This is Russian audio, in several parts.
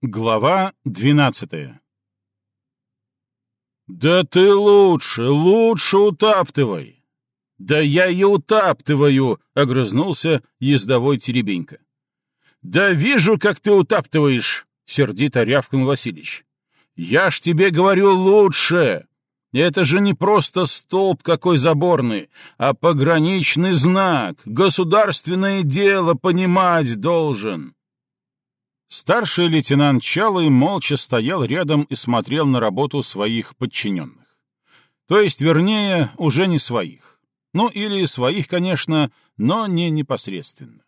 Глава двенадцатая «Да ты лучше, лучше утаптывай!» «Да я и утаптываю!» — огрызнулся ездовой Теребенька. «Да вижу, как ты утаптываешь!» — сердито рявкнул Василич. «Я ж тебе говорю лучше! Это же не просто столб какой заборный, а пограничный знак, государственное дело понимать должен!» Старший лейтенант Чалый молча стоял рядом и смотрел на работу своих подчиненных. То есть, вернее, уже не своих. Ну, или своих, конечно, но не непосредственно.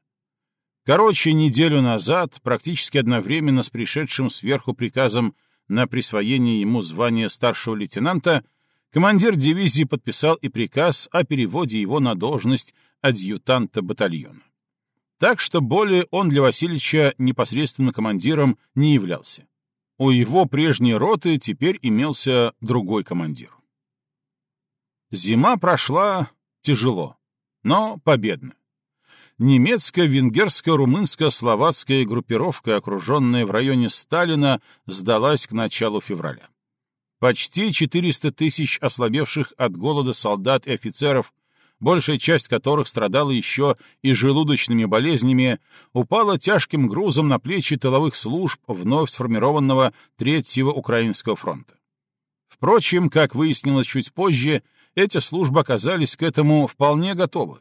Короче, неделю назад, практически одновременно с пришедшим сверху приказом на присвоение ему звания старшего лейтенанта, командир дивизии подписал и приказ о переводе его на должность адъютанта батальона. Так что более он для Васильевича непосредственно командиром не являлся. У его прежней роты теперь имелся другой командир. Зима прошла тяжело, но победно. Немецкая, венгерская, румынская, словацкая группировка, окруженная в районе Сталина, сдалась к началу февраля. Почти 400 тысяч ослабевших от голода солдат и офицеров большая часть которых страдала еще и желудочными болезнями, упала тяжким грузом на плечи тыловых служб вновь сформированного Третьего Украинского фронта. Впрочем, как выяснилось чуть позже, эти службы оказались к этому вполне готовы,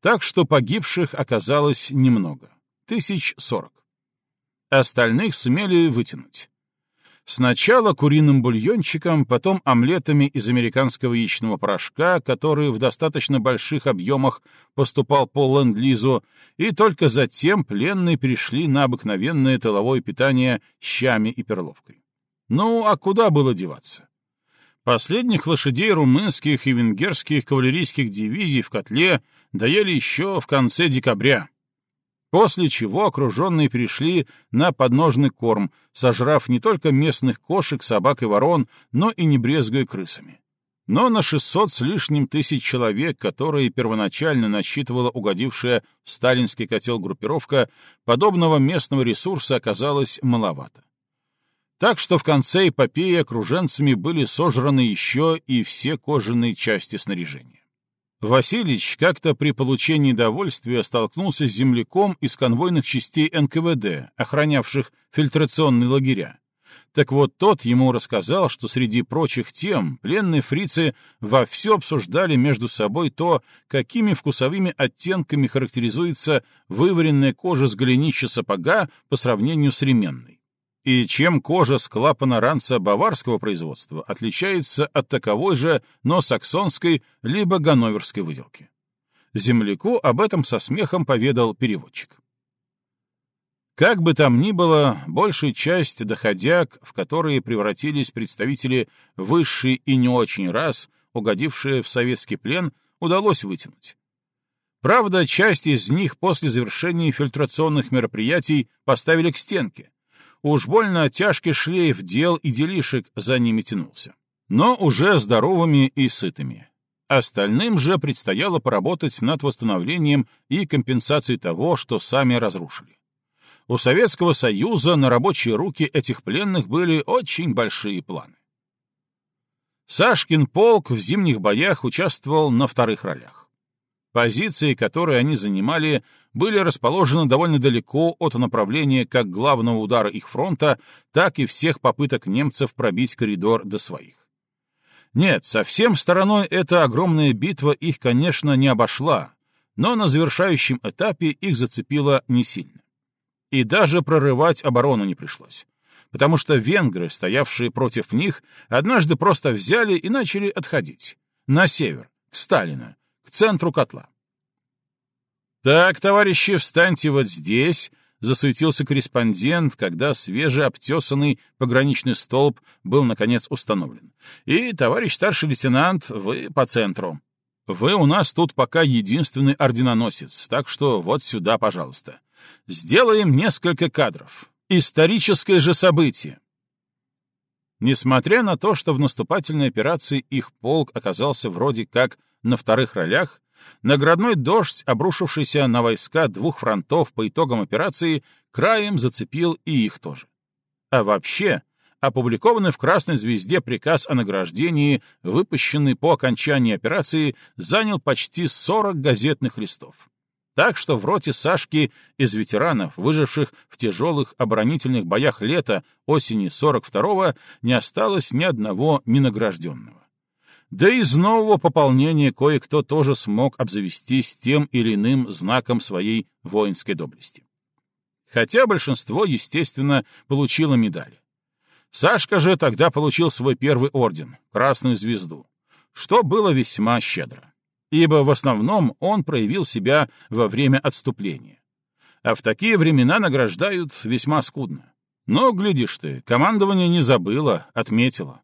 так что погибших оказалось немного — тысяч сорок. Остальных сумели вытянуть. Сначала куриным бульончиком, потом омлетами из американского яичного порошка, который в достаточно больших объемах поступал по ленд-лизу, и только затем пленные перешли на обыкновенное тыловое питание щами и перловкой. Ну, а куда было деваться? Последних лошадей румынских и венгерских кавалерийских дивизий в котле доели еще в конце декабря после чего окруженные перешли на подножный корм, сожрав не только местных кошек, собак и ворон, но и не брезгуя крысами. Но на 600 с лишним тысяч человек, которые первоначально насчитывала угодившая в сталинский котел группировка, подобного местного ресурса оказалось маловато. Так что в конце эпопеи окруженцами были сожраны еще и все кожаные части снаряжения. Васильич как-то при получении довольствия столкнулся с земляком из конвойных частей НКВД, охранявших фильтрационные лагеря. Так вот, тот ему рассказал, что среди прочих тем пленные фрицы вовсю обсуждали между собой то, какими вкусовыми оттенками характеризуется вываренная кожа с голенища сапога по сравнению с ременной и чем кожа с клапана ранца баварского производства отличается от таковой же, но саксонской либо ганноверской выделки. Земляку об этом со смехом поведал переводчик. Как бы там ни было, большая часть доходяг, в которые превратились представители высшей и не очень раз, угодившие в советский плен, удалось вытянуть. Правда, часть из них после завершения фильтрационных мероприятий поставили к стенке, уж больно тяжкий шлейф дел и делишек за ними тянулся. Но уже здоровыми и сытыми. Остальным же предстояло поработать над восстановлением и компенсацией того, что сами разрушили. У Советского Союза на рабочие руки этих пленных были очень большие планы. Сашкин полк в зимних боях участвовал на вторых ролях. Позиции, которые они занимали, были расположены довольно далеко от направления как главного удара их фронта, так и всех попыток немцев пробить коридор до своих. Нет, совсем стороной эта огромная битва их, конечно, не обошла, но на завершающем этапе их зацепило не сильно. И даже прорывать оборону не пришлось, потому что венгры, стоявшие против них, однажды просто взяли и начали отходить. На север, к Сталину, к центру котла. «Так, товарищи, встаньте вот здесь», — засуетился корреспондент, когда свежеобтесанный пограничный столб был, наконец, установлен. «И, товарищ старший лейтенант, вы по центру. Вы у нас тут пока единственный орденоносец, так что вот сюда, пожалуйста. Сделаем несколько кадров. Историческое же событие». Несмотря на то, что в наступательной операции их полк оказался вроде как на вторых ролях, наградной дождь, обрушившийся на войска двух фронтов по итогам операции, краем зацепил и их тоже. А вообще, опубликованный в «Красной звезде» приказ о награждении, выпущенный по окончании операции, занял почти 40 газетных листов. Так что в роте Сашки из ветеранов, выживших в тяжелых оборонительных боях лета осени 42-го, не осталось ни одного ненагражденного. Да и из нового пополнения кое-кто тоже смог обзавестись тем или иным знаком своей воинской доблести. Хотя большинство, естественно, получило медали. Сашка же тогда получил свой первый орден — Красную Звезду, что было весьма щедро ибо в основном он проявил себя во время отступления. А в такие времена награждают весьма скудно. Но, глядишь ты, командование не забыло, отметило.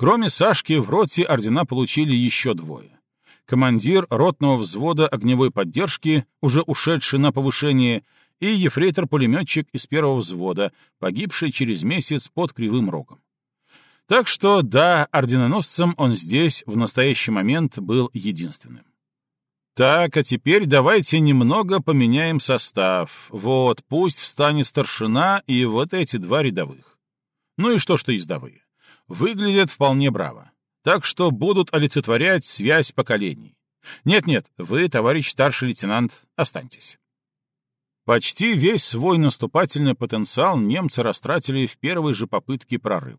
Кроме Сашки, в роте ордена получили еще двое. Командир ротного взвода огневой поддержки, уже ушедший на повышение, и ефрейтор-пулеметчик из первого взвода, погибший через месяц под Кривым Рогом. Так что, да, орденоносцем он здесь в настоящий момент был единственным. Так, а теперь давайте немного поменяем состав. Вот, пусть встанет старшина и вот эти два рядовых. Ну и что, что ездовые? Выглядят вполне браво. Так что будут олицетворять связь поколений. Нет-нет, вы, товарищ старший лейтенант, останьтесь. Почти весь свой наступательный потенциал немцы растратили в первой же попытке прорыва.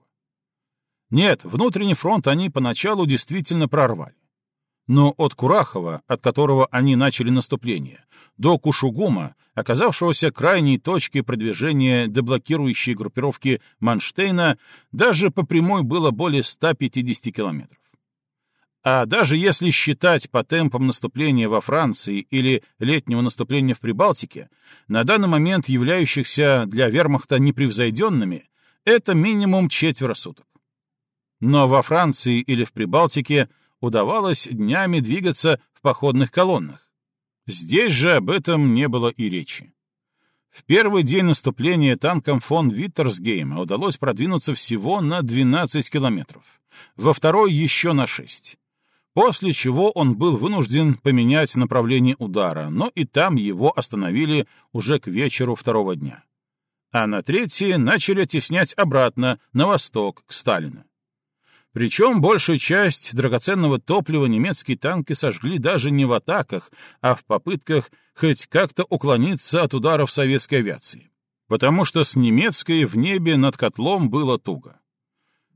Нет, внутренний фронт они поначалу действительно прорвали. Но от Курахова, от которого они начали наступление, до Кушугума, оказавшегося крайней точкой продвижения деблокирующей группировки Манштейна, даже по прямой было более 150 километров. А даже если считать по темпам наступления во Франции или летнего наступления в Прибалтике, на данный момент являющихся для вермахта непревзойденными, это минимум четверо суток но во Франции или в Прибалтике удавалось днями двигаться в походных колоннах. Здесь же об этом не было и речи. В первый день наступления танкам фон Виттерсгейма удалось продвинуться всего на 12 километров, во второй еще на 6. После чего он был вынужден поменять направление удара, но и там его остановили уже к вечеру второго дня. А на третье начали оттеснять обратно, на восток, к Сталину. Причем большую часть драгоценного топлива немецкие танки сожгли даже не в атаках, а в попытках хоть как-то уклониться от ударов советской авиации. Потому что с немецкой в небе над котлом было туго.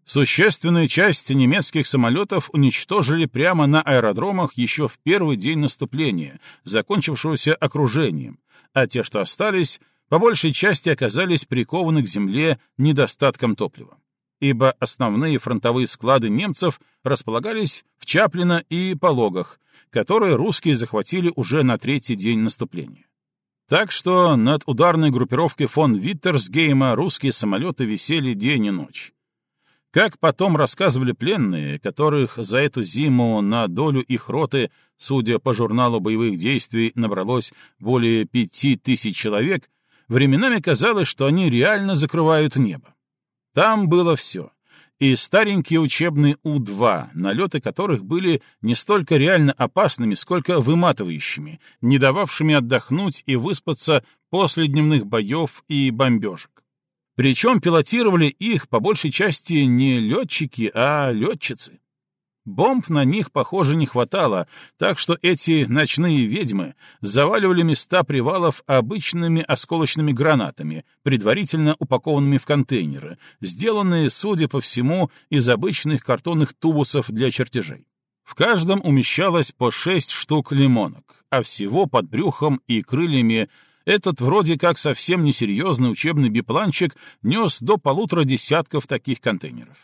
Существенную часть немецких самолетов уничтожили прямо на аэродромах еще в первый день наступления, закончившегося окружением, а те, что остались, по большей части оказались прикованы к земле недостатком топлива ибо основные фронтовые склады немцев располагались в Чаплино и Пологах, которые русские захватили уже на третий день наступления. Так что над ударной группировкой фон Виттерсгейма русские самолеты висели день и ночь. Как потом рассказывали пленные, которых за эту зиму на долю их роты, судя по журналу боевых действий, набралось более пяти тысяч человек, временами казалось, что они реально закрывают небо. Там было все. И старенькие учебные У-2, налеты которых были не столько реально опасными, сколько выматывающими, не дававшими отдохнуть и выспаться после дневных боев и бомбежек. Причем пилотировали их по большей части не летчики, а летчицы. Бомб на них, похоже, не хватало, так что эти ночные ведьмы заваливали места привалов обычными осколочными гранатами, предварительно упакованными в контейнеры, сделанные, судя по всему, из обычных картонных тубусов для чертежей. В каждом умещалось по шесть штук лимонок, а всего под брюхом и крыльями этот вроде как совсем несерьезный учебный бипланчик нес до полутора десятков таких контейнеров.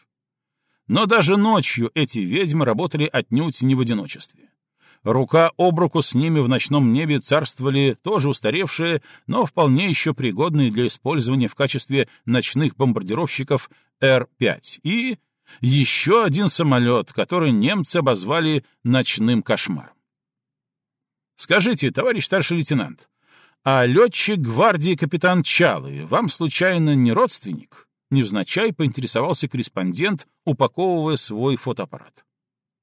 Но даже ночью эти ведьмы работали отнюдь не в одиночестве. Рука об руку с ними в ночном небе царствовали тоже устаревшие, но вполне еще пригодные для использования в качестве ночных бомбардировщиков Р-5 и еще один самолет, который немцы обозвали «ночным кошмаром». Скажите, товарищ старший лейтенант, а летчик гвардии капитан Чалы вам случайно не родственник? Невзначай поинтересовался корреспондент, упаковывая свой фотоаппарат.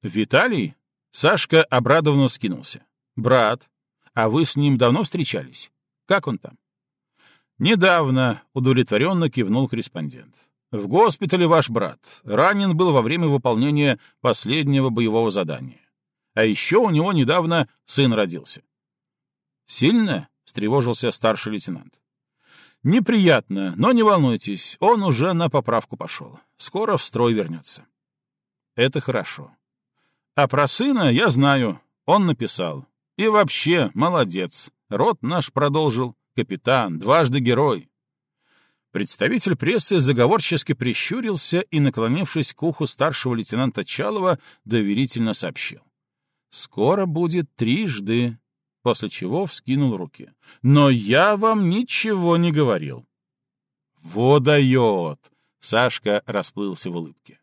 «Виталий?» Сашка обрадованно скинулся. «Брат, а вы с ним давно встречались? Как он там?» Недавно удовлетворенно кивнул корреспондент. В госпитале ваш брат. Ранен был во время выполнения последнего боевого задания. А еще у него недавно сын родился. Сильно? встревожился старший лейтенант. Неприятно, но не волнуйтесь, он уже на поправку пошел. Скоро в строй вернется. Это хорошо. А про сына я знаю, он написал. И вообще, молодец. Род наш продолжил. Капитан, дважды герой. Представитель прессы заговорчески прищурился и, наклонившись к уху старшего лейтенанта Чалова, доверительно сообщил. «Скоро будет трижды», после чего вскинул руки. «Но я вам ничего не говорил». «Во дает!» — Сашка расплылся в улыбке.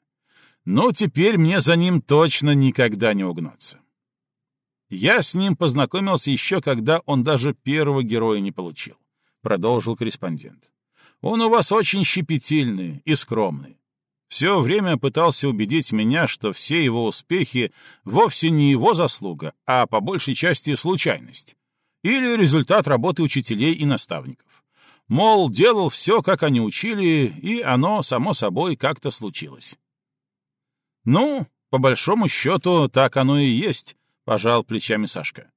«Ну, теперь мне за ним точно никогда не угнаться». Я с ним познакомился еще, когда он даже первого героя не получил, — продолжил корреспондент. Он у вас очень щепетильный и скромный. Все время пытался убедить меня, что все его успехи вовсе не его заслуга, а по большей части случайность. Или результат работы учителей и наставников. Мол, делал все, как они учили, и оно, само собой, как-то случилось. Ну, по большому счету, так оно и есть, — пожал плечами Сашка.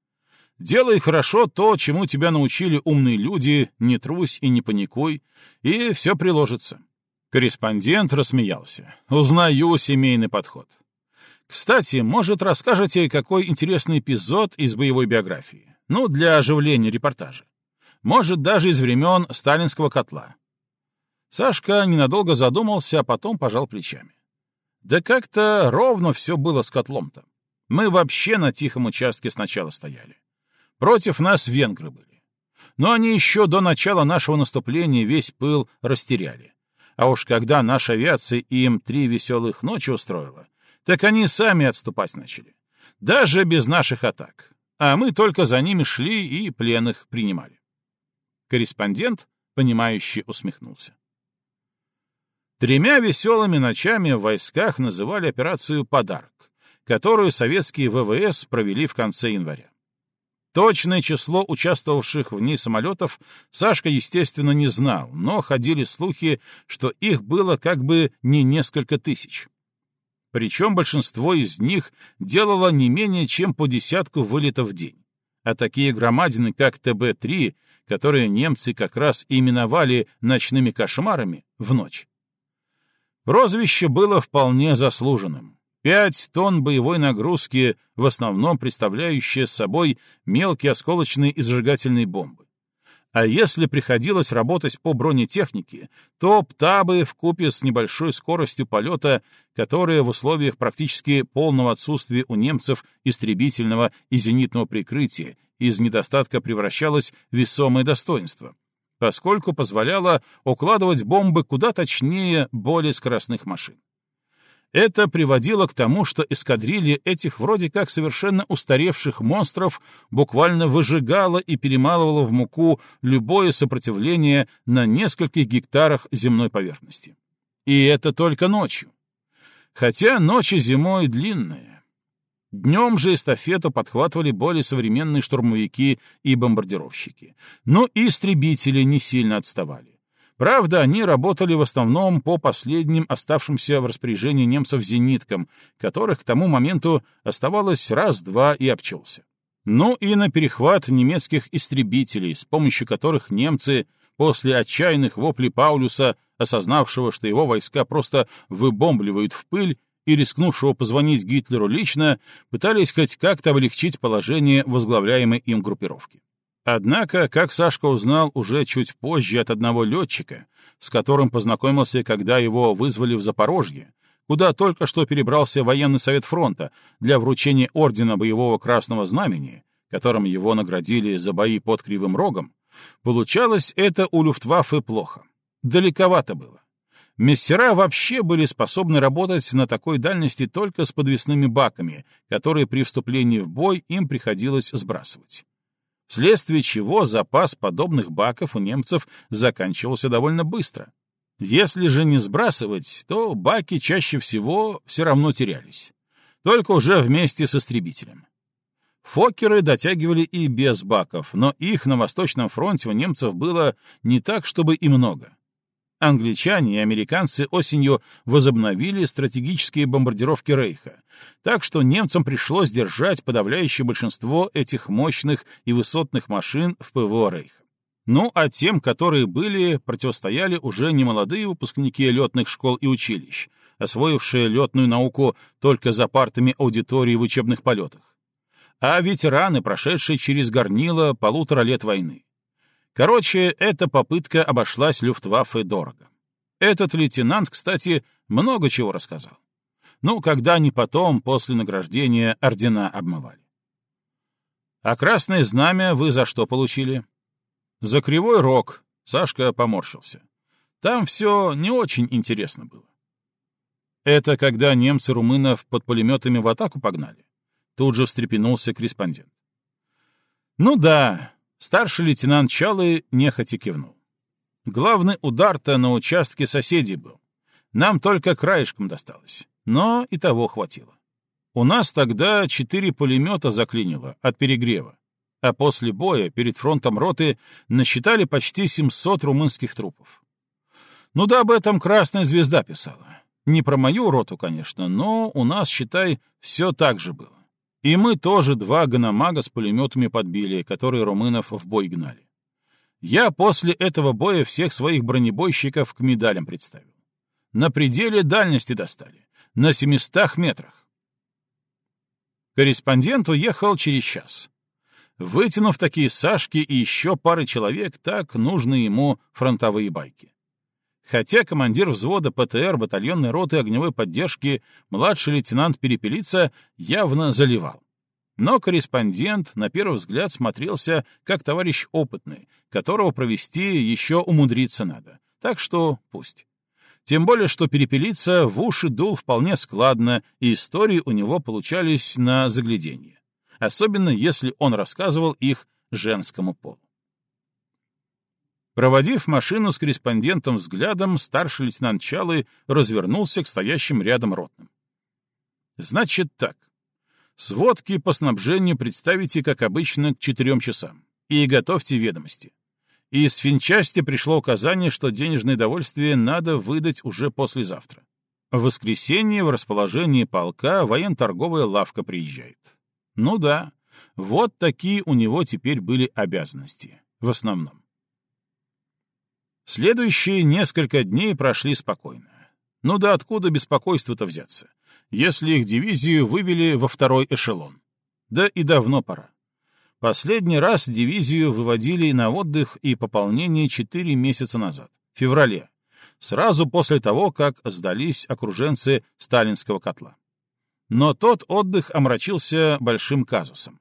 Делай хорошо то, чему тебя научили умные люди, не трусь и не паникуй, и все приложится. Корреспондент рассмеялся. Узнаю семейный подход. Кстати, может, расскажете, какой интересный эпизод из боевой биографии? Ну, для оживления репортажа. Может, даже из времен сталинского котла. Сашка ненадолго задумался, а потом пожал плечами. Да как-то ровно все было с котлом-то. Мы вообще на тихом участке сначала стояли. Против нас венгры были. Но они еще до начала нашего наступления весь пыл растеряли. А уж когда наша авиация им три веселых ночи устроила, так они сами отступать начали. Даже без наших атак. А мы только за ними шли и пленных принимали. Корреспондент, понимающе усмехнулся. Тремя веселыми ночами в войсках называли операцию «Подарок», которую советские ВВС провели в конце января. Точное число участвовавших в ней самолетов Сашка, естественно, не знал, но ходили слухи, что их было как бы не несколько тысяч. Причем большинство из них делало не менее чем по десятку вылетов в день. А такие громадины, как ТБ-3, которые немцы как раз именовали ночными кошмарами, в ночь. Прозвище было вполне заслуженным. Пять тонн боевой нагрузки, в основном представляющие собой мелкие осколочные и зажигательные бомбы. А если приходилось работать по бронетехнике, то ПТАБы в купе с небольшой скоростью полета, которая в условиях практически полного отсутствия у немцев истребительного и зенитного прикрытия из недостатка превращалась в весомое достоинство, поскольку позволяла укладывать бомбы куда точнее более скоростных машин. Это приводило к тому, что эскадрилья этих вроде как совершенно устаревших монстров буквально выжигала и перемалывала в муку любое сопротивление на нескольких гектарах земной поверхности. И это только ночью. Хотя ночи зимой длинные. Днем же эстафету подхватывали более современные штурмовики и бомбардировщики. Но и истребители не сильно отставали. Правда, они работали в основном по последним оставшимся в распоряжении немцев зениткам, которых к тому моменту оставалось раз-два и обчелся. Ну и на перехват немецких истребителей, с помощью которых немцы после отчаянных воплей Паулюса, осознавшего, что его войска просто выбомбливают в пыль, и рискнувшего позвонить Гитлеру лично, пытались хоть как-то облегчить положение возглавляемой им группировки. Однако, как Сашка узнал уже чуть позже от одного летчика, с которым познакомился, когда его вызвали в Запорожье, куда только что перебрался военный совет фронта для вручения ордена боевого красного знамени, которым его наградили за бои под Кривым Рогом, получалось это у Люфтваффе плохо. Далековато было. Мессера вообще были способны работать на такой дальности только с подвесными баками, которые при вступлении в бой им приходилось сбрасывать вследствие чего запас подобных баков у немцев заканчивался довольно быстро. Если же не сбрасывать, то баки чаще всего все равно терялись. Только уже вместе с истребителем. Фокеры дотягивали и без баков, но их на Восточном фронте у немцев было не так, чтобы и много. Англичане и американцы осенью возобновили стратегические бомбардировки Рейха, так что немцам пришлось держать подавляющее большинство этих мощных и высотных машин в ПВО Рейха. Ну, а тем, которые были, противостояли уже немолодые выпускники летных школ и училищ, освоившие летную науку только за партами аудитории в учебных полетах, а ветераны, прошедшие через горнило полутора лет войны. Короче, эта попытка обошлась Люфтваффе дорого. Этот лейтенант, кстати, много чего рассказал. Ну, когда они потом, после награждения, ордена обмывали. А красное знамя вы за что получили? За кривой рог Сашка поморщился. Там все не очень интересно было. Это когда немцы румынов под пулеметами в атаку погнали? Тут же встрепенулся корреспондент. Ну да, старший лейтенант Чалы нехотя кивнул. Главный удар-то на участке соседей был. Нам только краешком досталось, но и того хватило. У нас тогда четыре пулемета заклинило от перегрева а после боя перед фронтом роты насчитали почти 700 румынских трупов. Ну да, об этом Красная Звезда писала. Не про мою роту, конечно, но у нас, считай, все так же было. И мы тоже два гономага с пулеметами подбили, которые румынов в бой гнали. Я после этого боя всех своих бронебойщиков к медалям представил. На пределе дальности достали, на 700 метрах. Корреспондент уехал через час. Вытянув такие сашки и еще пары человек, так нужны ему фронтовые байки. Хотя командир взвода ПТР батальонной роты огневой поддержки младший лейтенант Перепелица явно заливал. Но корреспондент на первый взгляд смотрелся как товарищ опытный, которого провести еще умудриться надо. Так что пусть. Тем более, что перепелица в уши дул вполне складно, и истории у него получались на загляденье особенно если он рассказывал их женскому полу. Проводив машину с корреспондентом взглядом, старший лейтенант Чалы развернулся к стоящим рядом ротным. «Значит так. Сводки по снабжению представите, как обычно, к четырем часам. И готовьте ведомости. Из финчасти пришло указание, что денежное довольствие надо выдать уже послезавтра. В воскресенье в расположении полка военно-торговая лавка приезжает. Ну да, вот такие у него теперь были обязанности, в основном. Следующие несколько дней прошли спокойно. Ну да откуда беспокойство-то взяться, если их дивизию вывели во второй эшелон? Да и давно пора. Последний раз дивизию выводили на отдых и пополнение четыре месяца назад, в феврале, сразу после того, как сдались окруженцы сталинского котла. Но тот отдых омрачился большим казусом.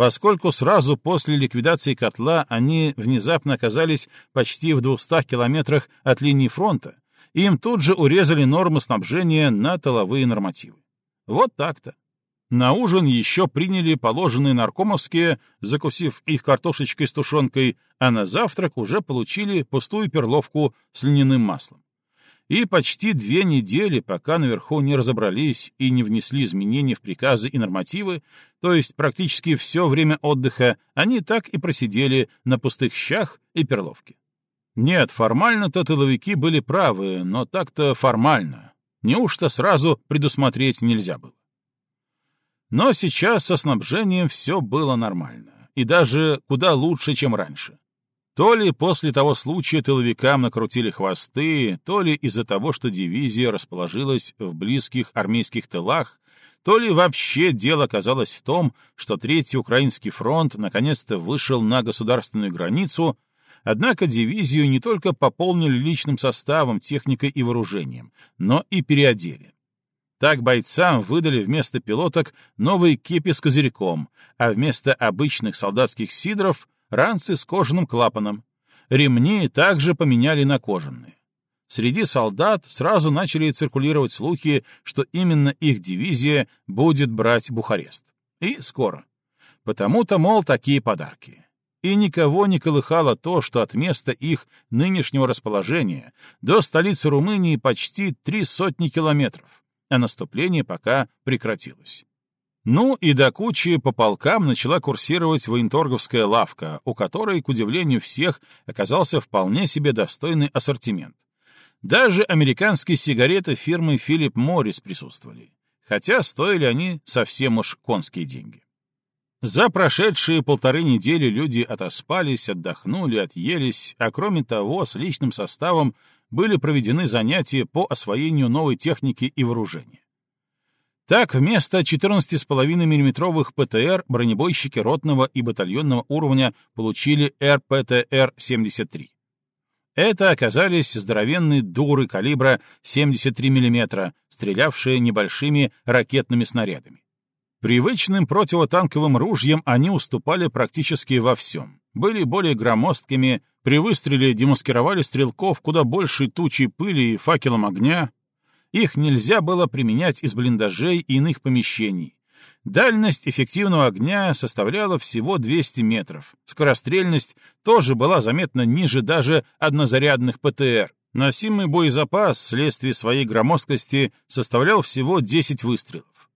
Поскольку сразу после ликвидации котла они внезапно оказались почти в 200 километрах от линии фронта, им тут же урезали нормы снабжения на тыловые нормативы. Вот так-то. На ужин еще приняли положенные наркомовские, закусив их картошечкой с тушенкой, а на завтрак уже получили пустую перловку с льняным маслом. И почти две недели, пока наверху не разобрались и не внесли изменения в приказы и нормативы, то есть практически все время отдыха, они так и просидели на пустых щах и перловке. Нет, формально-то тыловики были правы, но так-то формально. Неужто сразу предусмотреть нельзя было? Но сейчас со снабжением все было нормально, и даже куда лучше, чем раньше. То ли после того случая тыловикам накрутили хвосты, то ли из-за того, что дивизия расположилась в близких армейских тылах, то ли вообще дело оказалось в том, что Третий Украинский фронт наконец-то вышел на государственную границу, однако дивизию не только пополнили личным составом, техникой и вооружением, но и переодели. Так бойцам выдали вместо пилоток новые кепи с козырьком, а вместо обычных солдатских сидров ранцы с кожаным клапаном. Ремни также поменяли на кожаные. Среди солдат сразу начали циркулировать слухи, что именно их дивизия будет брать Бухарест. И скоро. Потому-то, мол, такие подарки. И никого не колыхало то, что от места их нынешнего расположения до столицы Румынии почти три сотни километров, а наступление пока прекратилось. Ну и до кучи по полкам начала курсировать военторговская лавка, у которой, к удивлению всех, оказался вполне себе достойный ассортимент. Даже американские сигареты фирмы Philip Morris присутствовали, хотя стоили они совсем уж конские деньги. За прошедшие полторы недели люди отоспались, отдохнули, отъелись, а кроме того, с личным составом были проведены занятия по освоению новой техники и вооружения. Так, вместо 14,5 миллиметровых ПТР бронебойщики ротного и батальонного уровня получили РПТР-73. Это оказались здоровенные дуры калибра 73 мм, стрелявшие небольшими ракетными снарядами. Привычным противотанковым ружьям они уступали практически во всем. Были более громоздкими, при выстреле демаскировали стрелков куда большей тучей пыли и факелом огня. Их нельзя было применять из блиндажей и иных помещений. Дальность эффективного огня составляла всего 200 метров. Скорострельность тоже была заметно ниже даже однозарядных ПТР. Носимый боезапас вследствие своей громоздкости составлял всего 10 выстрелов.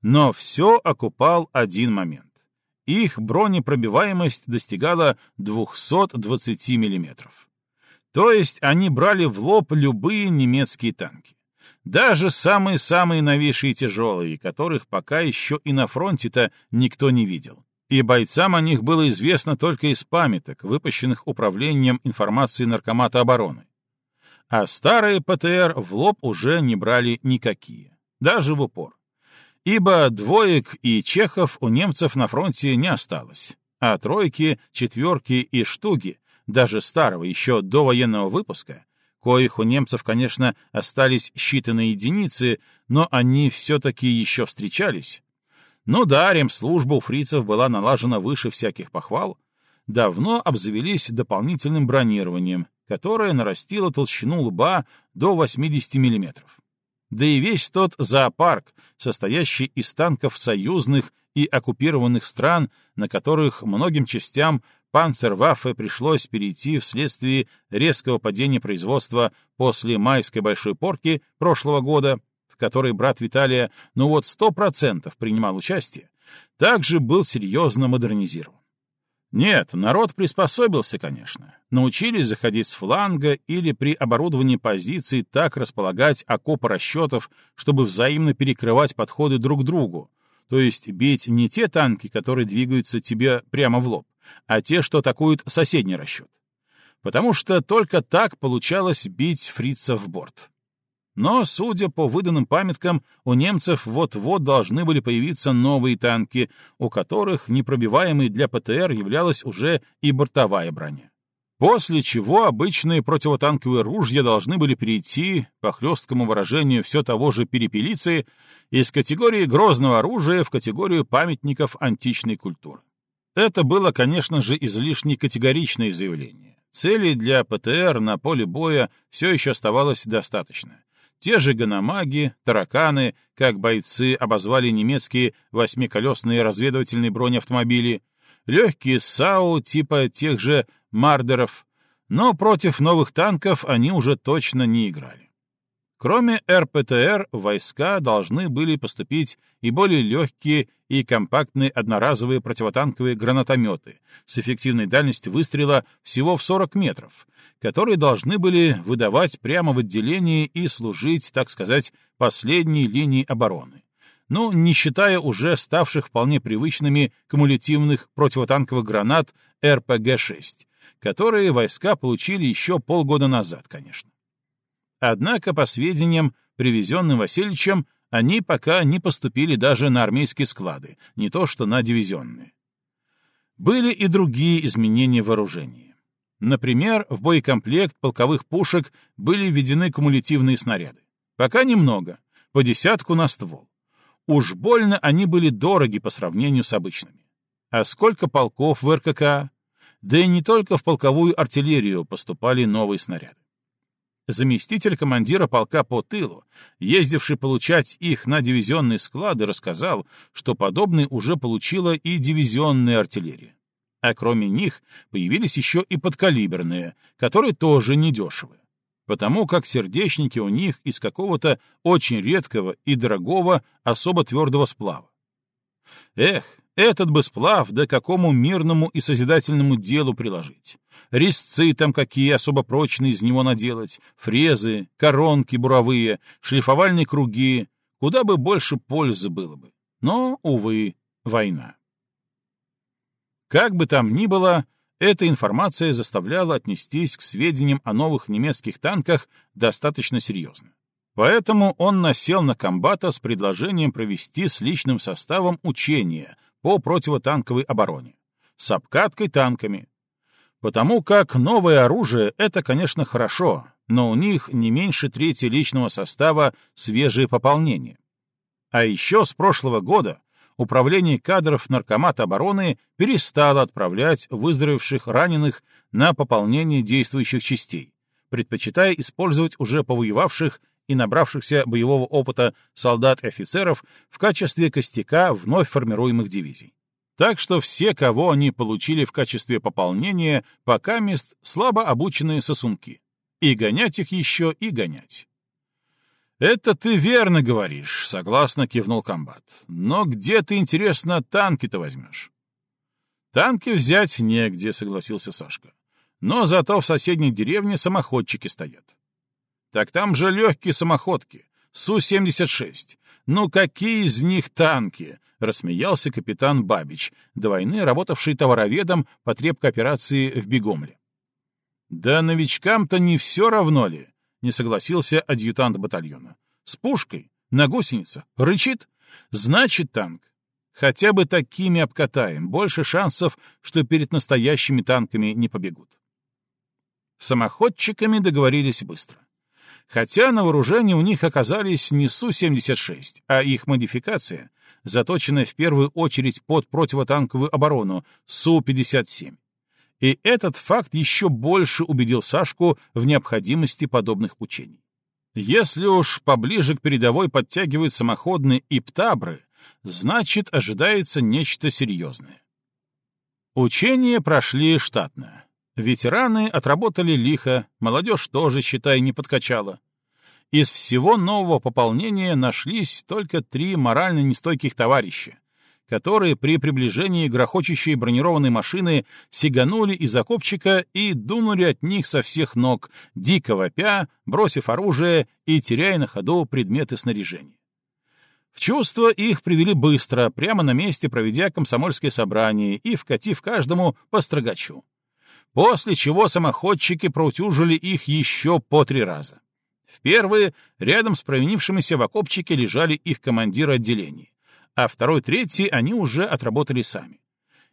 Но все окупал один момент. Их бронепробиваемость достигала 220 мм. То есть они брали в лоб любые немецкие танки. Даже самые-самые новейшие тяжелые, которых пока еще и на фронте-то никто не видел. И бойцам о них было известно только из памяток, выпущенных Управлением информации Наркомата обороны. А старые ПТР в лоб уже не брали никакие, даже в упор ибо двоек и чехов у немцев на фронте не осталось, а тройки, четверки и штуги, даже старого еще до военного выпуска, коих у немцев, конечно, остались считанные единицы, но они все-таки еще встречались. Ну да, ремслужба у фрицев была налажена выше всяких похвал, давно обзавелись дополнительным бронированием, которое нарастило толщину лба до 80 миллиметров да и весь тот зоопарк, состоящий из танков союзных и оккупированных стран, на которых многим частям панцерваффе пришлось перейти вследствие резкого падения производства после майской большой порки прошлого года, в которой брат Виталия, ну вот сто процентов принимал участие, также был серьезно модернизирован. Нет, народ приспособился, конечно. Научились заходить с фланга или при оборудовании позиций так располагать окопы расчетов, чтобы взаимно перекрывать подходы друг к другу. То есть бить не те танки, которые двигаются тебе прямо в лоб, а те, что атакуют соседний расчет. Потому что только так получалось бить фрица в борт. Но, судя по выданным памяткам, у немцев вот-вот должны были появиться новые танки, у которых непробиваемой для ПТР являлась уже и бортовая броня. После чего обычные противотанковые ружья должны были перейти, по хлесткому выражению все того же перепелицы, из категории грозного оружия в категорию памятников античной культуры. Это было, конечно же, излишне категоричное заявление. Целей для ПТР на поле боя все еще оставалось достаточно. Те же ганамаги, тараканы, как бойцы обозвали немецкие восьмиколесные разведывательные бронеавтомобили, легкие САУ типа тех же Мардеров, но против новых танков они уже точно не играли. Кроме РПТР, в войска должны были поступить и более легкие и компактные одноразовые противотанковые гранатометы с эффективной дальностью выстрела всего в 40 метров, которые должны были выдавать прямо в отделении и служить, так сказать, последней линией обороны. Ну, не считая уже ставших вполне привычными кумулятивных противотанковых гранат РПГ-6, которые войска получили еще полгода назад, конечно. Однако, по сведениям, привезенным Васильевичем, они пока не поступили даже на армейские склады, не то что на дивизионные. Были и другие изменения вооружения. Например, в боекомплект полковых пушек были введены кумулятивные снаряды. Пока немного, по десятку на ствол. Уж больно они были дороги по сравнению с обычными. А сколько полков в РКК? Да и не только в полковую артиллерию поступали новые снаряды заместитель командира полка по тылу, ездивший получать их на дивизионные склады, рассказал, что подобные уже получила и дивизионная артиллерия. А кроме них появились еще и подкалиберные, которые тоже недешевы, потому как сердечники у них из какого-то очень редкого и дорогого особо твердого сплава. Эх, этот бы сплав да какому мирному и созидательному делу приложить. Резцы там какие особо прочные из него наделать, фрезы, коронки буровые, шлифовальные круги, куда бы больше пользы было бы. Но, увы, война. Как бы там ни было, эта информация заставляла отнестись к сведениям о новых немецких танках достаточно серьезно. Поэтому он насел на комбата с предложением провести с личным составом учения по противотанковой обороне, с обкаткой танками. Потому как новое оружие — это, конечно, хорошо, но у них не меньше трети личного состава свежие пополнения. А еще с прошлого года Управление кадров Наркомата обороны перестало отправлять выздоровевших раненых на пополнение действующих частей, предпочитая использовать уже повоевавших и набравшихся боевого опыта солдат и офицеров в качестве костяка вновь формируемых дивизий. Так что все, кого они получили в качестве пополнения, пока мест слабо обученные сосунки. И гонять их еще, и гонять. «Это ты верно говоришь», — согласно кивнул комбат. «Но где ты, интересно, танки-то возьмешь?» «Танки взять негде», — согласился Сашка. «Но зато в соседней деревне самоходчики стоят». «Так там же легкие самоходки, Су-76. Ну какие из них танки?» — рассмеялся капитан Бабич, до войны работавший товароведом по операции в Бегомле. «Да новичкам-то не все равно ли?» не согласился адъютант батальона. С пушкой, на гусеница, рычит. Значит, танк. Хотя бы такими обкатаем, больше шансов, что перед настоящими танками не побегут. Самоходчиками договорились быстро. Хотя на вооружении у них оказались не Су-76, а их модификация, заточенная в первую очередь под противотанковую оборону Су-57. И этот факт еще больше убедил Сашку в необходимости подобных учений. Если уж поближе к передовой подтягивают самоходные и птабры, значит, ожидается нечто серьезное. Учения прошли штатно. Ветераны отработали лихо, молодежь тоже, считай, не подкачала. Из всего нового пополнения нашлись только три морально нестойких товарища, которые при приближении грохочущей бронированной машины сиганули из окопчика и дунули от них со всех ног, дико вопя, бросив оружие и теряя на ходу предметы снаряжения. В чувство их привели быстро, прямо на месте проведя комсомольское собрание и вкатив каждому по строгачу. После чего самоходчики проутюжили их еще по три раза. В первые, рядом с провинившимися в окопчике, лежали их командиры отделений а второй, третий они уже отработали сами.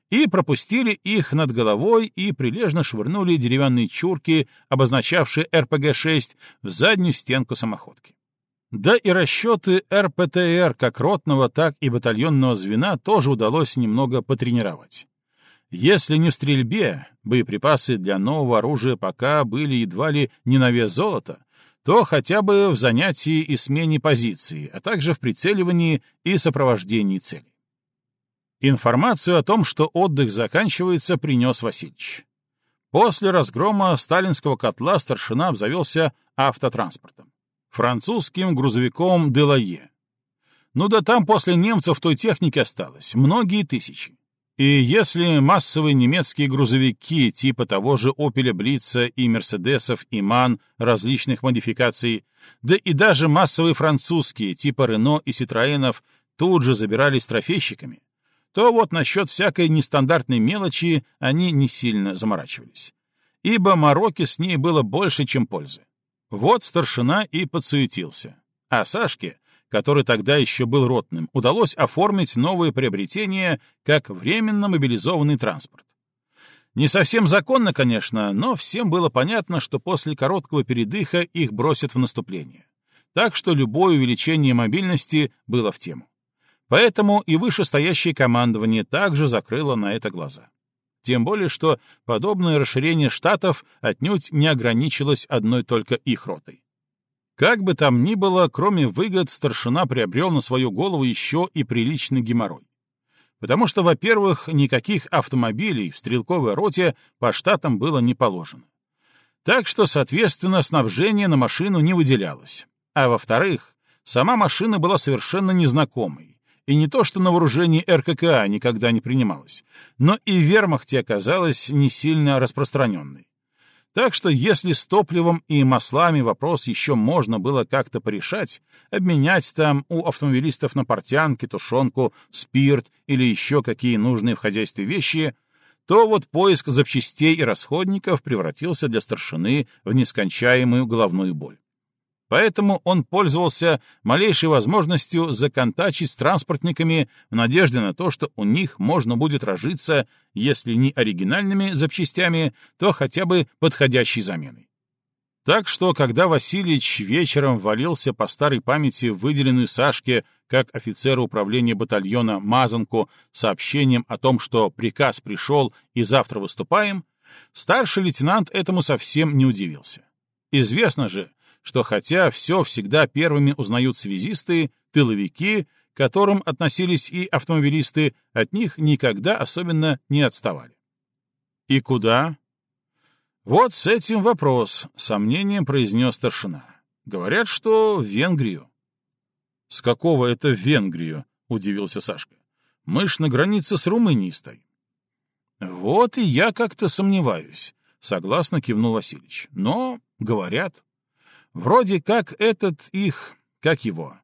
И пропустили их над головой и прилежно швырнули деревянные чурки, обозначавшие РПГ-6, в заднюю стенку самоходки. Да и расчеты РПТР как ротного, так и батальонного звена тоже удалось немного потренировать. Если не в стрельбе, боеприпасы для нового оружия пока были едва ли не на вес золота, то хотя бы в занятии и смене позиции, а также в прицеливании и сопровождении цели. Информацию о том, что отдых заканчивается, принес Васильевич. После разгрома сталинского котла старшина обзавелся автотранспортом. Французским грузовиком «Делае». Ну да там после немцев той техники осталось, многие тысячи. И если массовые немецкие грузовики типа того же «Опеля Блица» и «Мерседесов» и «Ман» различных модификаций, да и даже массовые французские типа «Рено» и «Ситроенов» тут же забирались трофейщиками, то вот насчет всякой нестандартной мелочи они не сильно заморачивались. Ибо мороки с ней было больше, чем пользы. Вот старшина и подсуетился. А Сашке который тогда еще был ротным, удалось оформить новое приобретение как временно мобилизованный транспорт. Не совсем законно, конечно, но всем было понятно, что после короткого передыха их бросят в наступление. Так что любое увеличение мобильности было в тему. Поэтому и вышестоящее командование также закрыло на это глаза. Тем более, что подобное расширение штатов отнюдь не ограничилось одной только их ротой. Как бы там ни было, кроме выгод, старшина приобрел на свою голову еще и приличный геморрой. Потому что, во-первых, никаких автомобилей в стрелковой роте по штатам было не положено. Так что, соответственно, снабжение на машину не выделялось. А во-вторых, сама машина была совершенно незнакомой, и не то что на вооружении РККА никогда не принималась, но и в вермахте оказалась не сильно распространенной. Так что если с топливом и маслами вопрос еще можно было как-то порешать, обменять там у автомобилистов на портянки, тушенку, спирт или еще какие нужные в хозяйстве вещи, то вот поиск запчастей и расходников превратился для старшины в нескончаемую головную боль. Поэтому он пользовался малейшей возможностью законтачить с транспортниками в надежде на то, что у них можно будет разжиться, если не оригинальными запчастями, то хотя бы подходящей заменой. Так что, когда Васильевич вечером валился по старой памяти в выделенную Сашке как офицеру управления батальона Мазанку сообщением о том, что приказ пришел и завтра выступаем, старший лейтенант этому совсем не удивился. Известно же, что хотя все всегда первыми узнают связисты, тыловики, к которым относились и автомобилисты, от них никогда особенно не отставали. «И куда?» «Вот с этим вопрос», — сомнением произнес старшина. «Говорят, что в Венгрию». «С какого это в Венгрию?» — удивился Сашка. «Мы ж на границе с Румынией стоим». «Вот и я как-то сомневаюсь», — согласно кивнул Васильевич. «Но, говорят...» Вроде как этот их... как его?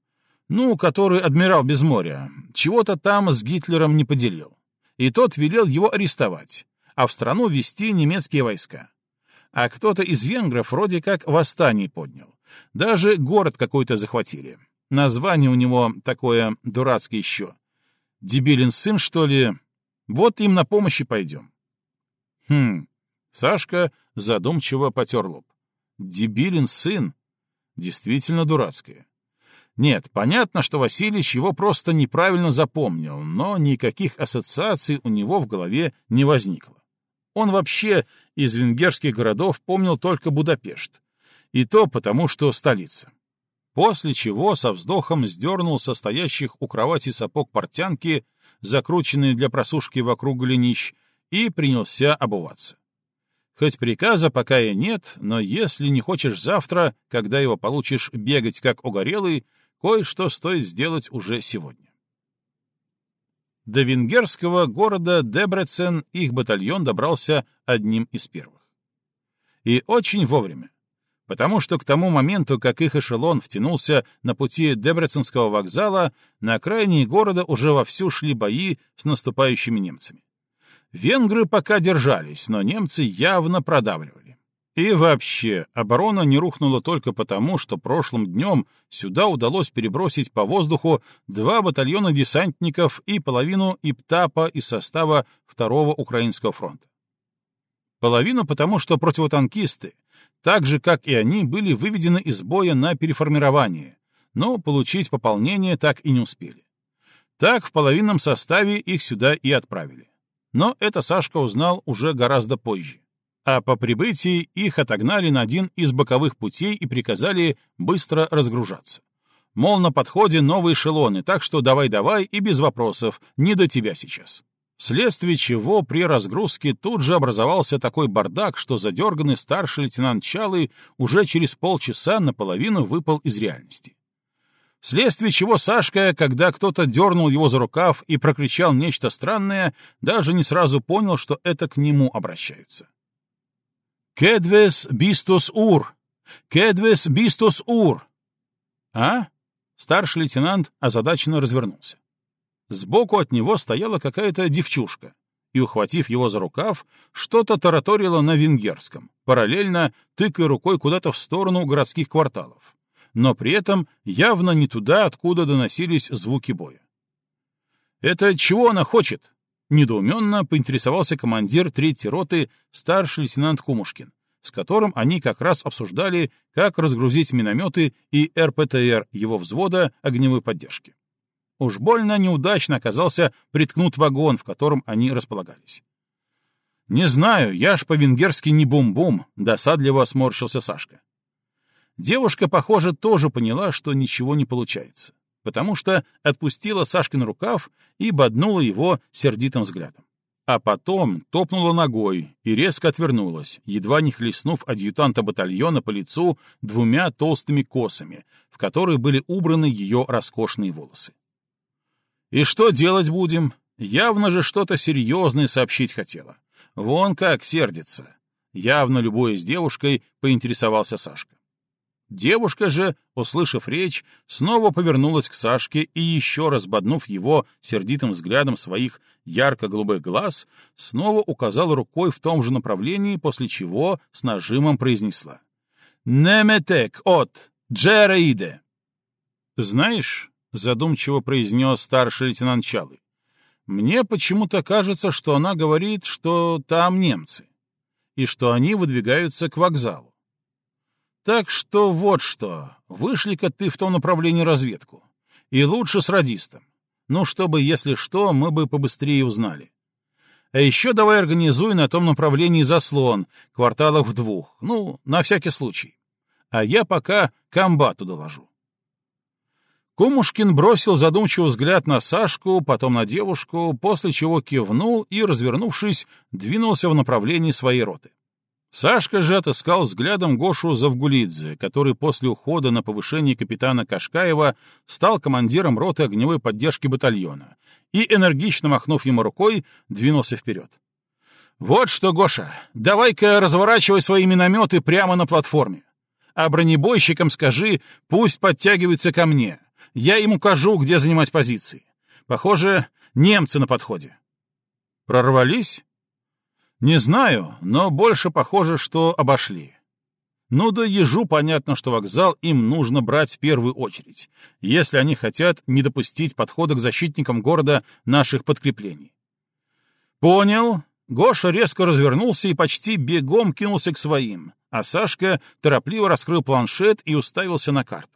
Ну, который адмирал без моря. Чего-то там с Гитлером не поделил. И тот велел его арестовать, а в страну вести немецкие войска. А кто-то из венгров вроде как восстание поднял. Даже город какой-то захватили. Название у него такое дурацкое еще. Дебилин сын, что ли? Вот им на помощь и пойдем. Хм. Сашка задумчиво потер лоб. Дебилин сын? Действительно дурацкое. Нет, понятно, что Васильевич его просто неправильно запомнил, но никаких ассоциаций у него в голове не возникло. Он вообще из венгерских городов помнил только Будапешт. И то потому, что столица. После чего со вздохом сдернул со стоящих у кровати сапог портянки, закрученные для просушки вокруг голенищ, и принялся обуваться. Хоть приказа пока и нет, но если не хочешь завтра, когда его получишь бегать как угорелый, кое-что стоит сделать уже сегодня. До венгерского города Дебрецен их батальон добрался одним из первых. И очень вовремя, потому что к тому моменту, как их эшелон втянулся на пути Дебреценского вокзала, на окраине города уже вовсю шли бои с наступающими немцами. Венгры пока держались, но немцы явно продавливали. И вообще, оборона не рухнула только потому, что прошлым днем сюда удалось перебросить по воздуху два батальона десантников и половину ИПТАПа из состава Второго Украинского фронта. Половину потому, что противотанкисты, так же, как и они, были выведены из боя на переформирование, но получить пополнение так и не успели. Так в половинном составе их сюда и отправили. Но это Сашка узнал уже гораздо позже. А по прибытии их отогнали на один из боковых путей и приказали быстро разгружаться. Мол, на подходе новые эшелоны, так что давай-давай и без вопросов, не до тебя сейчас. Вследствие чего при разгрузке тут же образовался такой бардак, что задерганный старший лейтенант Чалый уже через полчаса наполовину выпал из реальности. Вследствие чего Сашка, когда кто-то дернул его за рукав и прокричал нечто странное, даже не сразу понял, что это к нему обращаются. «Кедвес бистос ур! Кедвес бистос ур!» «А?» — старший лейтенант озадаченно развернулся. Сбоку от него стояла какая-то девчушка и, ухватив его за рукав, что-то тараторила на венгерском, параллельно тыкая рукой куда-то в сторону городских кварталов но при этом явно не туда, откуда доносились звуки боя. «Это чего она хочет?» — недоуменно поинтересовался командир третьей роты, старший лейтенант Кумушкин, с которым они как раз обсуждали, как разгрузить минометы и РПТР его взвода огневой поддержки. Уж больно неудачно оказался приткнут вагон, в котором они располагались. «Не знаю, я ж по-венгерски не бум-бум», — досадливо сморщился Сашка. Девушка, похоже, тоже поняла, что ничего не получается, потому что отпустила Сашкин рукав и боднула его сердитым взглядом. А потом топнула ногой и резко отвернулась, едва не хлестнув адъютанта батальона по лицу двумя толстыми косами, в которые были убраны ее роскошные волосы. И что делать будем? Явно же что-то серьезное сообщить хотела. Вон как сердится. Явно любой с девушкой, поинтересовался Сашка. Девушка же, услышав речь, снова повернулась к Сашке и, еще раз боднув его сердитым взглядом своих ярко-голубых глаз, снова указала рукой в том же направлении, после чего с нажимом произнесла. «Неметек от Джераиде!» «Знаешь», — задумчиво произнес старший лейтенант Чалы, «мне почему-то кажется, что она говорит, что там немцы, и что они выдвигаются к вокзалу. Так что вот что, вышли-ка ты в том направлении разведку. И лучше с радистом. Ну, чтобы, если что, мы бы побыстрее узнали. А еще давай организуй на том направлении заслон, кварталов в двух, ну, на всякий случай. А я пока комбату доложу. Кумушкин бросил задумчивый взгляд на Сашку, потом на девушку, после чего кивнул и, развернувшись, двинулся в направлении своей роты. Сашка же отыскал взглядом Гошу Завгулидзе, который после ухода на повышение капитана Кашкаева стал командиром роты огневой поддержки батальона и, энергично махнув ему рукой, двинулся вперед. «Вот что, Гоша, давай-ка разворачивай свои минометы прямо на платформе. А бронебойщикам скажи, пусть подтягиваются ко мне. Я им укажу, где занимать позиции. Похоже, немцы на подходе». «Прорвались?» Не знаю, но больше похоже, что обошли. Ну да ежу понятно, что вокзал им нужно брать в первую очередь, если они хотят не допустить подхода к защитникам города наших подкреплений. Понял. Гоша резко развернулся и почти бегом кинулся к своим, а Сашка торопливо раскрыл планшет и уставился на карту.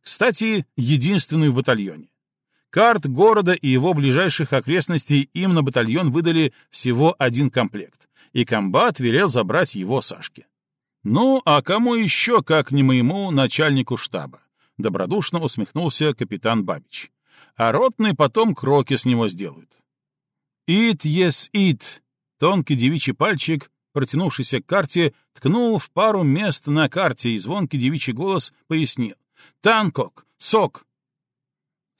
Кстати, единственную в батальоне. Карт города и его ближайших окрестностей им на батальон выдали всего один комплект, и комбат велел забрать его Сашке. Ну, а кому еще, как не моему начальнику штаба? Добродушно усмехнулся капитан Бабич. А ротный потом кроки с него сделают. «Ит, yes, ит!» Тонкий девичий пальчик, протянувшийся к карте, ткнул в пару мест на карте, и звонкий девичий голос пояснил. «Танкок! Сок!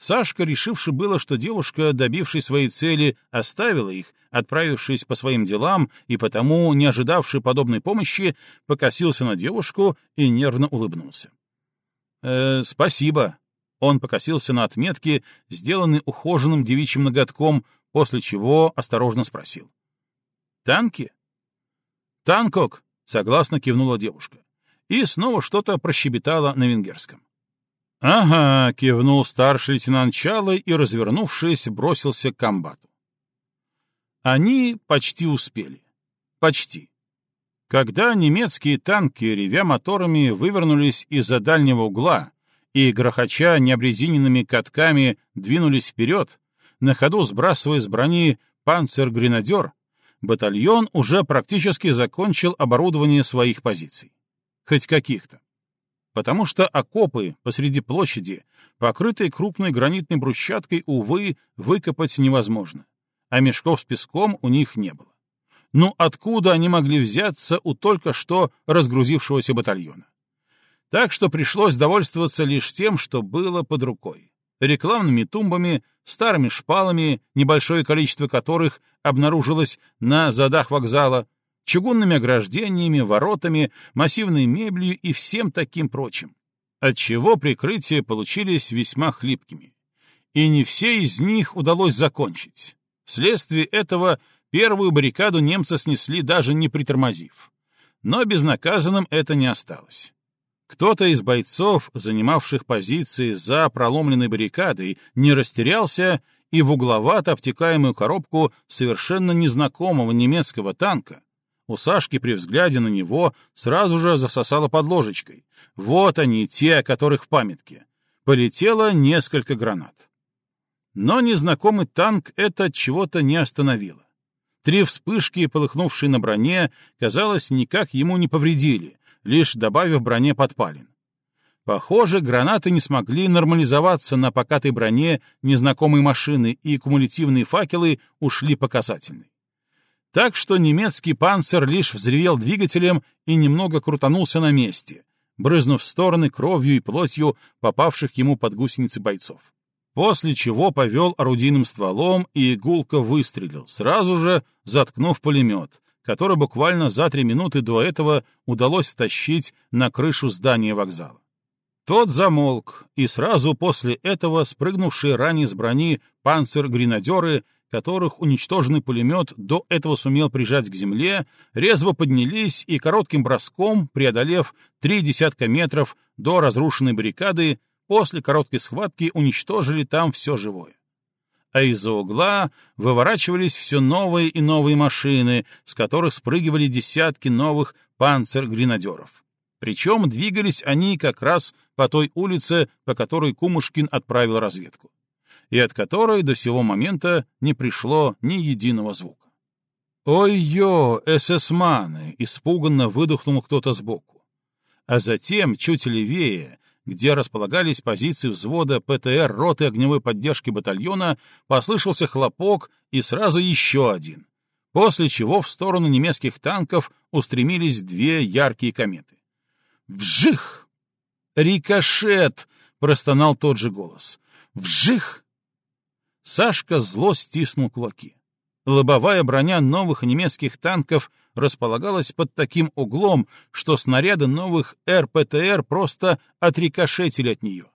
Сашка, решивший было, что девушка, добившись своей цели, оставила их, отправившись по своим делам и потому, не ожидавший подобной помощи, покосился на девушку и нервно улыбнулся. «Э, «Спасибо». Он покосился на отметки, сделанные ухоженным девичьим ноготком, после чего осторожно спросил. «Танки?» «Танкок», — согласно кивнула девушка. И снова что-то прощебетала на венгерском. «Ага», — кивнул старший лейтенант Чалый и, развернувшись, бросился к комбату. Они почти успели. Почти. Когда немецкие танки, ревя моторами, вывернулись из-за дальнего угла и, грохоча необрезиненными катками, двинулись вперед, на ходу сбрасывая с брони «Панцер-гренадер», батальон уже практически закончил оборудование своих позиций. Хоть каких-то потому что окопы посреди площади, покрытые крупной гранитной брусчаткой, увы, выкопать невозможно, а мешков с песком у них не было. Ну откуда они могли взяться у только что разгрузившегося батальона? Так что пришлось довольствоваться лишь тем, что было под рукой. Рекламными тумбами, старыми шпалами, небольшое количество которых обнаружилось на задах вокзала, чугунными ограждениями, воротами, массивной мебелью и всем таким прочим, отчего прикрытия получились весьма хлипкими. И не все из них удалось закончить. Вследствие этого первую баррикаду немцы снесли даже не притормозив. Но безнаказанным это не осталось. Кто-то из бойцов, занимавших позиции за проломленной баррикадой, не растерялся и в угловато обтекаемую коробку совершенно незнакомого немецкого танка у Сашки при взгляде на него сразу же засосало под ложечкой. Вот они, те, о которых в памятке. Полетело несколько гранат. Но незнакомый танк это чего-то не остановило. Три вспышки, полыхнувшие на броне, казалось, никак ему не повредили, лишь добавив броне подпалин. Похоже, гранаты не смогли нормализоваться на покатой броне незнакомой машины, и кумулятивные факелы ушли по касательной. Так что немецкий панцир лишь взревел двигателем и немного крутанулся на месте, брызнув в стороны кровью и плотью попавших ему под гусеницы бойцов. после чего повел орудийным стволом и игулка выстрелил, сразу же заткнув пулемет, который буквально за три минуты до этого удалось втащить на крышу здания вокзала. Тот замолк, и сразу после этого спрыгнувшие ранее с брони панцер-гренадеры, которых уничтоженный пулемет до этого сумел прижать к земле, резво поднялись и коротким броском, преодолев три десятка метров до разрушенной баррикады, после короткой схватки уничтожили там все живое. А из-за угла выворачивались все новые и новые машины, с которых спрыгивали десятки новых панцер-гренадеров. Причем двигались они как раз по той улице, по которой Кумушкин отправил разведку, и от которой до сего момента не пришло ни единого звука. «Ой-ё, эсэсманы!» — испуганно выдохнул кто-то сбоку. А затем, чуть левее, где располагались позиции взвода ПТР роты огневой поддержки батальона, послышался хлопок и сразу еще один, после чего в сторону немецких танков устремились две яркие кометы. Вжих! Рикошет! простонал тот же голос. Вжих! Сашка зло стиснул кулаки. Лобовая броня новых немецких танков располагалась под таким углом, что снаряды новых РПТР просто отрикошетили от нее.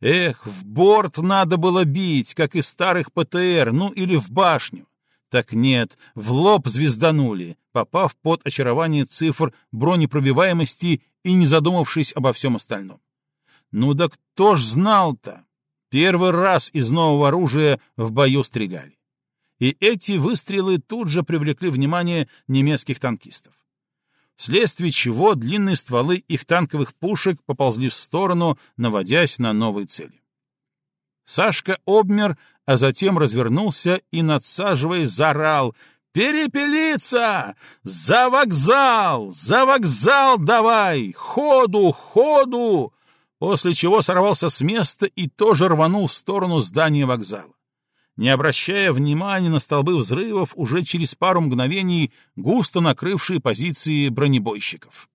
Эх, в борт надо было бить, как и старых ПТР, ну или в башню. Так нет, в лоб звезданули, попав под очарование цифр бронепробиваемости и не задумавшись обо всем остальном. Ну да кто ж знал-то? Первый раз из нового оружия в бою стреляли. И эти выстрелы тут же привлекли внимание немецких танкистов. Вследствие чего длинные стволы их танковых пушек поползли в сторону, наводясь на новые цели. Сашка обмер, а затем развернулся и, надсаживаясь, заорал «Перепелиться! За вокзал! За вокзал давай! Ходу, ходу!» После чего сорвался с места и тоже рванул в сторону здания вокзала. Не обращая внимания на столбы взрывов, уже через пару мгновений густо накрывшие позиции бронебойщиков.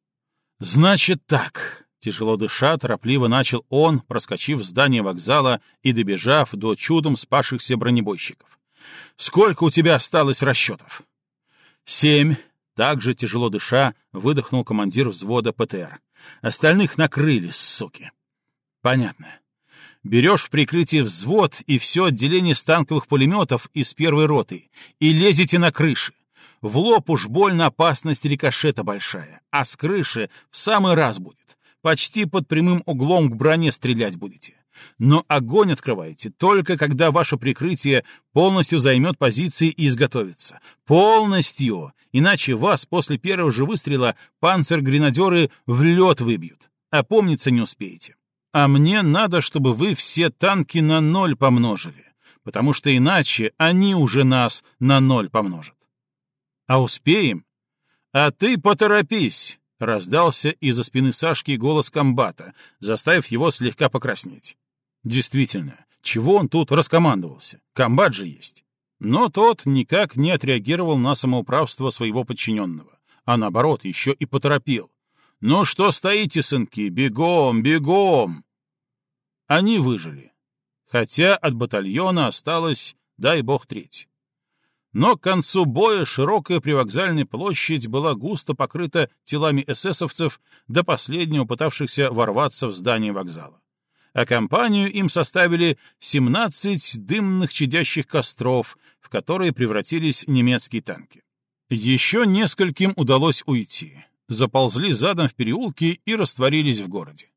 «Значит так», Тяжело дыша, торопливо начал он, проскочив здание вокзала и добежав до чудом спасшихся бронебойщиков. «Сколько у тебя осталось расчетов?» «Семь», — также тяжело дыша, выдохнул командир взвода ПТР. «Остальных накрыли, суки». «Понятно. Берешь в прикрытие взвод и все отделение станковых пулеметов из первой роты и лезете на крыши. В лоб уж больно опасность рикошета большая, а с крыши в самый раз будет почти под прямым углом к броне стрелять будете. Но огонь открываете только когда ваше прикрытие полностью займет позиции и изготовится. Полностью! Иначе вас после первого же выстрела панцер-гренадеры в лед выбьют. Опомниться не успеете. А мне надо, чтобы вы все танки на ноль помножили, потому что иначе они уже нас на ноль помножат. А успеем? А ты поторопись, Раздался из-за спины Сашки голос комбата, заставив его слегка покраснеть. Действительно, чего он тут раскомандовался? Комбат же есть. Но тот никак не отреагировал на самоуправство своего подчиненного, а наоборот, еще и поторопил. «Ну что стоите, сынки, бегом, бегом!» Они выжили. Хотя от батальона осталось, дай бог, треть. Но к концу боя широкая привокзальная площадь была густо покрыта телами эсэсовцев, до последнего пытавшихся ворваться в здание вокзала. А компанию им составили 17 дымных чадящих костров, в которые превратились немецкие танки. Еще нескольким удалось уйти. Заползли задом в переулки и растворились в городе.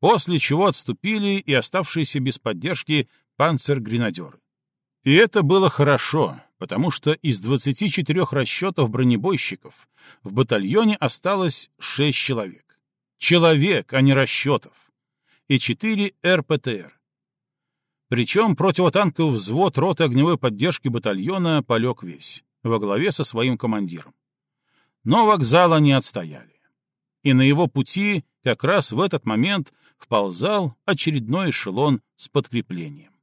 После чего отступили и оставшиеся без поддержки панцер-гренадеры. И это было хорошо, потому что из 24 расчетов бронебойщиков в батальоне осталось 6 человек. Человек, а не расчетов. И 4 РПТР. Причем противотанковый взвод роты огневой поддержки батальона полег весь, во главе со своим командиром. Но вокзала не отстояли. И на его пути как раз в этот момент вползал очередной эшелон с подкреплением.